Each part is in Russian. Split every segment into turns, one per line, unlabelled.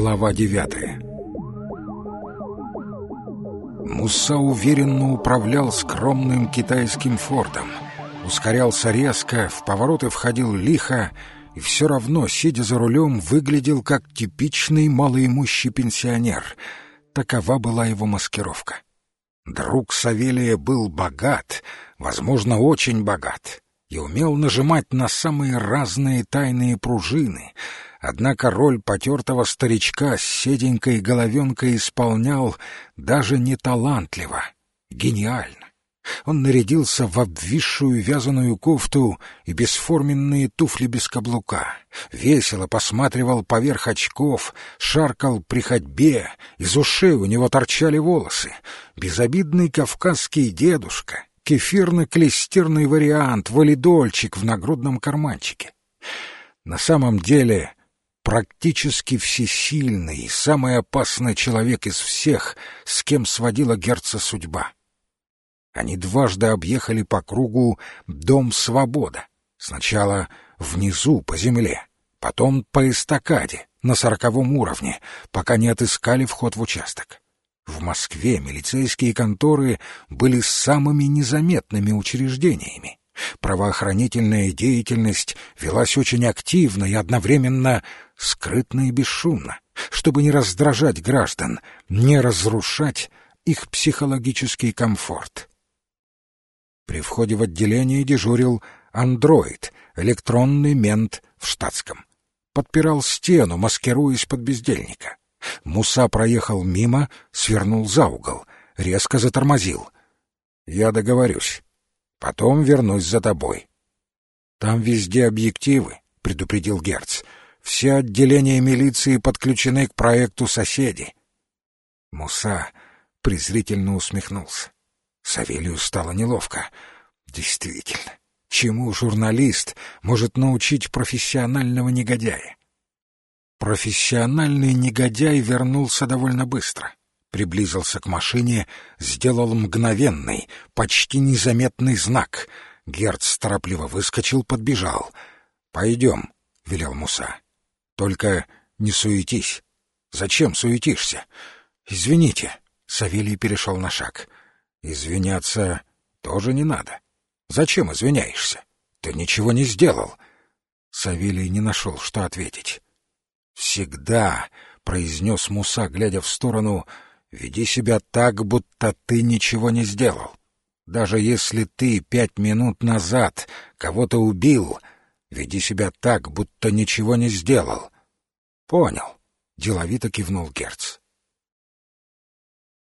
Глава девятая Муса уверенно управлял скромным китайским фордом. Ускорялся резко, в повороты входил лихо, и все равно, сидя за рулем, выглядел как типичный малоимущий пенсионер. Такова была его маскировка. Друг Савелия был богат, возможно, очень богат, и умел нажимать на самые разные тайные пружины — Однако роль потертого старичка с седенькой головенкой исполнял даже не талантливо, гениально. Он нарядился в обвисшую вязаную кофту и бесформенные туфли без каблука, весело посматривал поверх очков, шаркал при ходьбе, из ушей у него торчали волосы. Безобидный кавказский дедушка, кефирно-клестирный вариант, валидольчик в нагрудном карманчике. На самом деле практически всесильный самый опасный человек из всех, с кем сводила герца судьба. Они дважды объехали по кругу Дом Свобода. Сначала внизу, по земле, потом по эстакаде, на сороковом уровне, пока не отыскали вход в участок. В Москве милицейские конторы были самыми незаметными учреждениями. Правоохранительная деятельность велась очень активно и одновременно скрытно и бесшумно, чтобы не раздражать граждан, не разрушать их психологический комфорт. При входе в отделение дежурил андроид, электронный мент в штатском. Подпирал стену, маскируясь под бездельника. Муса проехал мимо, свернул за угол, резко затормозил. «Я договорюсь. Потом вернусь за тобой». «Там везде объективы», — предупредил Герц. Все отделения милиции подключены к проекту «Соседи». Муса презрительно усмехнулся. Савелию стало неловко. Действительно, чему журналист может научить профессионального негодяя? Профессиональный негодяй вернулся довольно быстро. Приблизился к машине, сделал мгновенный, почти незаметный знак. Герц торопливо выскочил, подбежал. «Пойдем», — велел Муса. Только не суетись. Зачем суетишься? Извините. Савелий перешел на шаг. Извиняться тоже не надо. Зачем извиняешься? Ты ничего не сделал. Савелий не нашел, что ответить. Всегда, произнес Муса, глядя в сторону, веди себя так, будто ты ничего не сделал. Даже если ты пять минут назад кого-то убил, Веди себя так, будто ничего не сделал. Понял. Деловито кивнул Герц.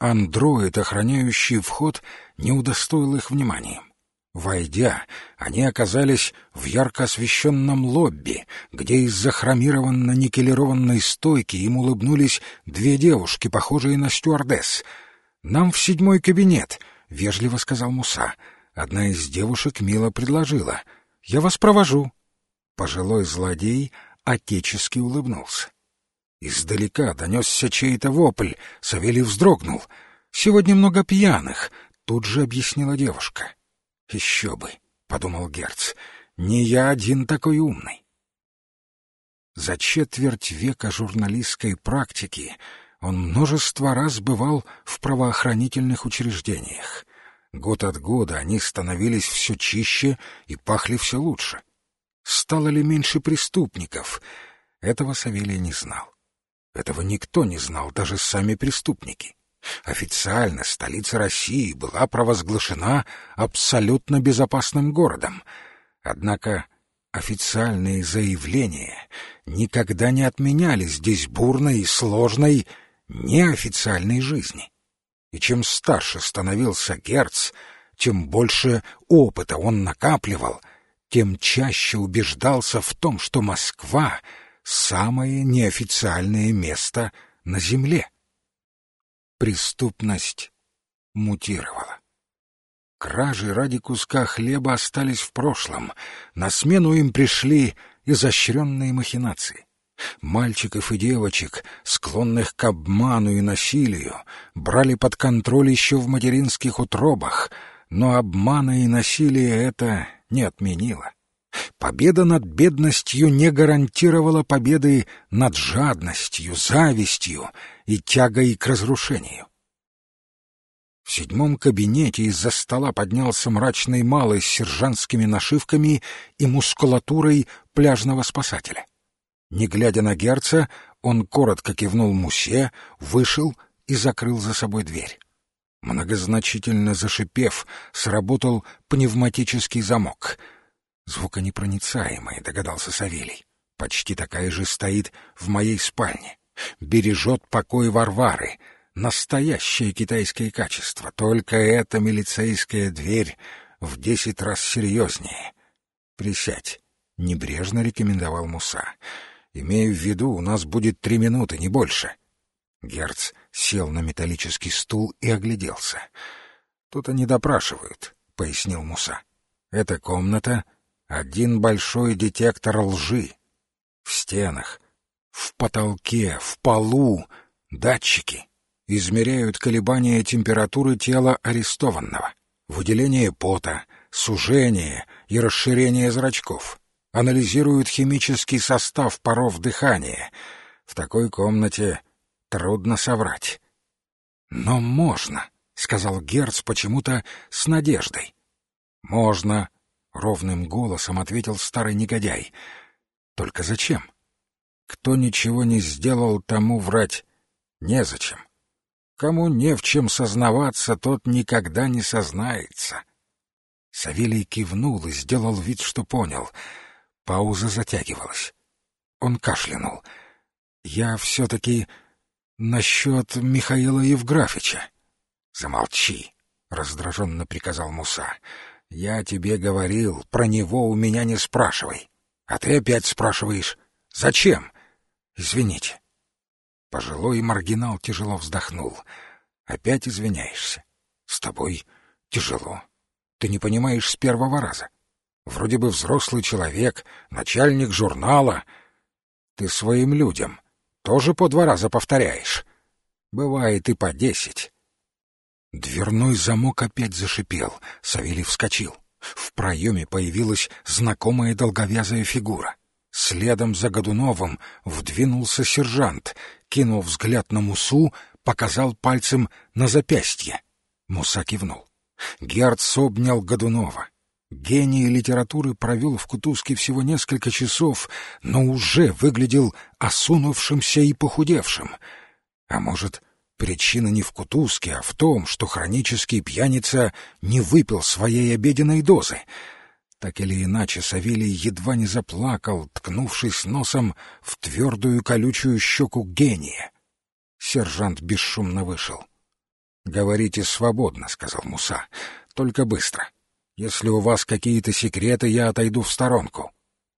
Андроид, охраняющий вход, не удостоил их вниманием. Войдя, они оказались в ярко освещенном лобби, где из-за хромированно никелированной стойки им улыбнулись две девушки, похожие на стюардесс. «Нам в седьмой кабинет», — вежливо сказал Муса. Одна из девушек мило предложила. «Я вас провожу». Пожилой злодей отечески улыбнулся. Издалека донесся чей-то вопль. Савелий вздрогнул. «Сегодня много пьяных», — тут же объяснила девушка. «Еще бы», — подумал Герц, — «не я один такой умный». За четверть века журналистской практики он множество раз бывал в правоохранительных учреждениях. Год от года они становились все чище и пахли все лучше. Стало ли меньше преступников? Этого Савелий не знал. Этого никто не знал, даже сами преступники. Официально столица России была провозглашена абсолютно безопасным городом. Однако официальные заявления никогда не отменяли здесь бурной и сложной неофициальной жизни. И чем старше становился Герц, тем больше опыта он накапливал — тем чаще убеждался в том, что Москва — самое неофициальное место на земле. Преступность мутировала. Кражи ради куска хлеба остались в прошлом, на смену им пришли изощренные махинации. Мальчиков и девочек, склонных к обману и насилию, брали под контроль еще в материнских утробах, но обмана и насилия это не отменила. Победа над бедностью не гарантировала победы над жадностью, завистью и тягой к разрушению. В седьмом кабинете из-за стола поднялся мрачный малый с сержантскими нашивками и мускулатурой пляжного спасателя. Не глядя на герца, он коротко кивнул Мусе, вышел и закрыл за собой дверь. Многозначительно зашипев, сработал пневматический замок. Звуконепроницаемый, догадался Савелий. Почти такая же стоит в моей спальне. Бережет покой Варвары. Настоящее китайское качество. Только эта милицейская дверь в десять раз серьезнее. Присядь. Небрежно рекомендовал Муса. Имею в виду, у нас будет три минуты, не больше. Герц сел на металлический стул и огляделся. «Тут они допрашивают», — пояснил Муса. «Эта комната — один большой детектор лжи. В стенах, в потолке, в полу датчики измеряют колебания температуры тела арестованного, выделение пота, сужение и расширение зрачков, анализируют химический состав паров дыхания. В такой комнате Трудно соврать. «Но можно», — сказал Герц почему-то с надеждой. «Можно», — ровным голосом ответил старый негодяй. «Только зачем? Кто ничего не сделал, тому врать незачем. Кому не в чем сознаваться, тот никогда не сознается». Савелий кивнул и сделал вид, что понял. Пауза затягивалась. Он кашлянул. «Я все-таки насчет Михаила Евграфича. — Замолчи, — раздраженно приказал Муса. — Я тебе говорил, про него у меня не спрашивай. А ты опять спрашиваешь. Зачем? Извините. Пожилой маргинал тяжело вздохнул. Опять извиняешься. С тобой тяжело. Ты не понимаешь с первого раза. Вроде бы взрослый человек, начальник журнала. Ты своим людям тоже по два раза повторяешь. Бывает и по десять. Дверной замок опять зашипел. Савелий вскочил. В проеме появилась знакомая долговязая фигура. Следом за Годуновым вдвинулся сержант, кинул взгляд на Мусу, показал пальцем на запястье. Муса кивнул. Герц обнял Годунова. Гений литературы провел в Кутузке всего несколько часов, но уже выглядел осунувшимся и похудевшим. А может, причина не в Кутузке, а в том, что хронический пьяница не выпил своей обеденной дозы. Так или иначе, Савелий едва не заплакал, ткнувшись носом в твердую колючую щеку гения. Сержант бесшумно вышел. — Говорите свободно, — сказал Муса, — только быстро. — если у вас какие-то секреты, я отойду в сторонку.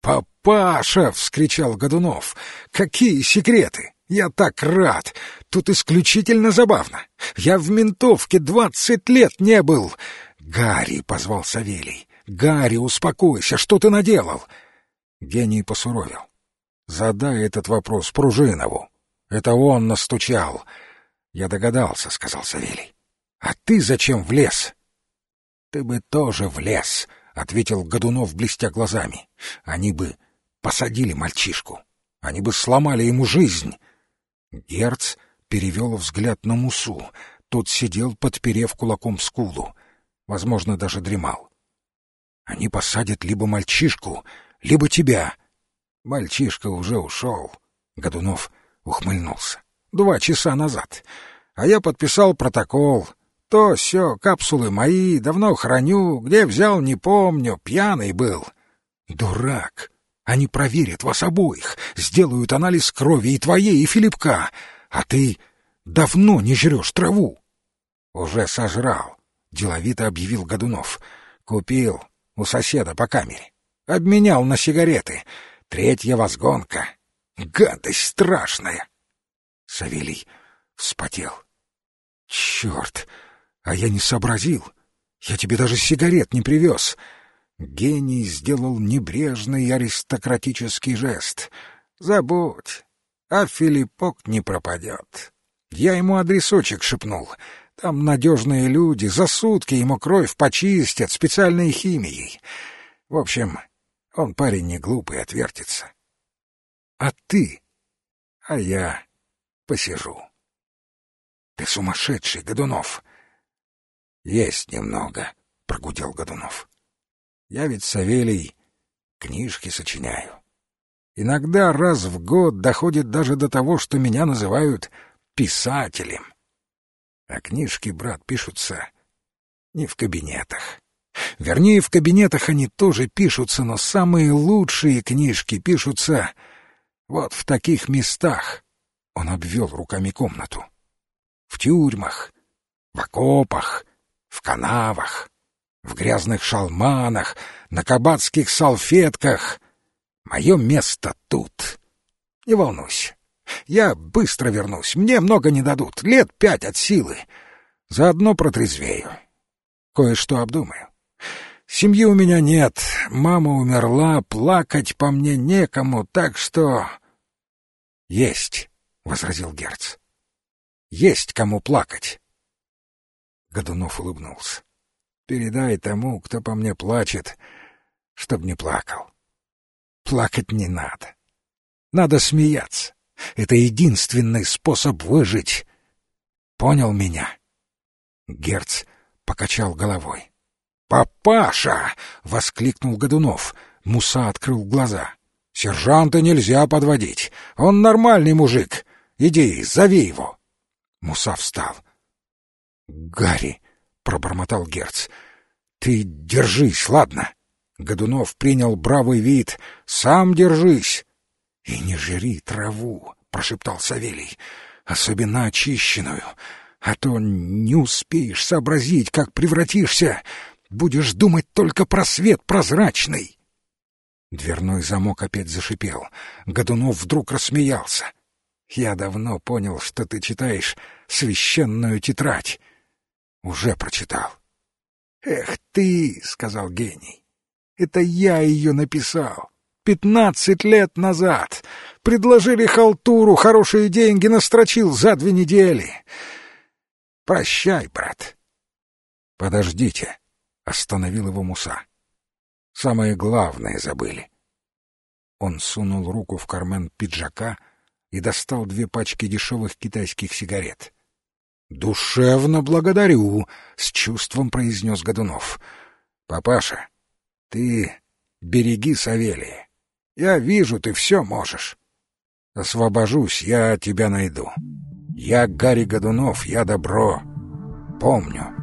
«Папаша!» — вскричал Годунов. «Какие секреты! Я так рад! Тут исключительно забавно! Я в ментовке двадцать лет не был!» «Гарри!» — позвал Савелий. «Гарри, успокойся! Что ты наделал?» Гений посуровил. «Задай этот вопрос Пружинову. Это он настучал». «Я догадался», — сказал Савелий. «А ты зачем влез?» Ты бы тоже влез, — ответил Годунов, блестя глазами. — Они бы посадили мальчишку. Они бы сломали ему жизнь. Герц перевел взгляд на Мусу. Тот сидел, подперев кулаком скулу. Возможно, даже дремал. Они посадят либо мальчишку, либо тебя. Мальчишка уже ушел. Годунов ухмыльнулся. Два часа назад. А я подписал протокол. То все капсулы мои, давно храню, где взял, не помню, пьяный был. Дурак! Они проверят вас обоих, сделают анализ крови и твоей, и Филипка, а ты давно не жрешь траву. Уже сожрал, деловито объявил Годунов. Купил у соседа по камере. Обменял на сигареты. Третья возгонка. Гадость страшная. Савелий вспотел. Черт! А я не сообразил. Я тебе даже сигарет не привез. Гений сделал небрежный аристократический жест. Забудь, а Филиппок не пропадет. Я ему адресочек шепнул. Там надежные люди, за сутки ему кровь почистят специальной химией. В общем, Он парень не глупый, отвертится. А ты? А я посижу. Ты сумасшедший, Годунов. Есть немного, прогудел Годунов. Я ведь, Савелий, книжки сочиняю. Иногда раз в год доходит даже до того, что меня называют писателем. А книжки, брат, пишутся не в кабинетах. Вернее, в кабинетах они тоже пишутся, но самые лучшие книжки пишутся вот в таких местах. Он обвел руками комнату. В тюрьмах, в окопах, в канавах, в грязных шалманах, на кабацких салфетках. Мое место тут. Не волнуйся. Я быстро вернусь. Мне много не дадут. Лет пять от силы. Заодно протрезвею. Кое-что обдумаю. Семьи у меня нет. Мама умерла, плакать по мне некому, так что... — Есть, — возразил Герц. — Есть кому плакать. Годунов улыбнулся. — Передай тому, кто по мне плачет, чтоб не плакал. Плакать не надо. Надо смеяться. Это единственный способ выжить. Понял меня? Герц покачал головой. «Папаша!» — воскликнул Годунов. Муса открыл глаза. «Сержанта нельзя подводить. Он нормальный мужик. Иди, зови его». Муса встал. «Гарри!» — пробормотал Герц. «Ты держись, ладно?» Годунов принял бравый вид. «Сам держись!» «И не жри траву!» — прошептал Савелий. «Особенно очищенную, а то не успеешь сообразить, как превратишься. Будешь думать только про свет прозрачный». Дверной замок опять зашипел. Годунов вдруг рассмеялся. «Я давно понял, что ты читаешь священную тетрадь. Уже прочитал». «Эх ты!» — сказал гений. «Это я ее написал. Пятнадцать лет назад. Предложили халтуру, хорошие деньги настрочил за две недели. Прощай, брат. Подождите, остановил его Муса. Самое главное забыли. Он сунул руку в карман пиджака и достал две пачки дешевых китайских сигарет. «Душевно благодарю», — с чувством произнес Годунов. «Папаша, ты береги Савелия. Я вижу, ты все можешь. Освобожусь, я тебя найду. Я Гарри Годунов, я добро. Помню.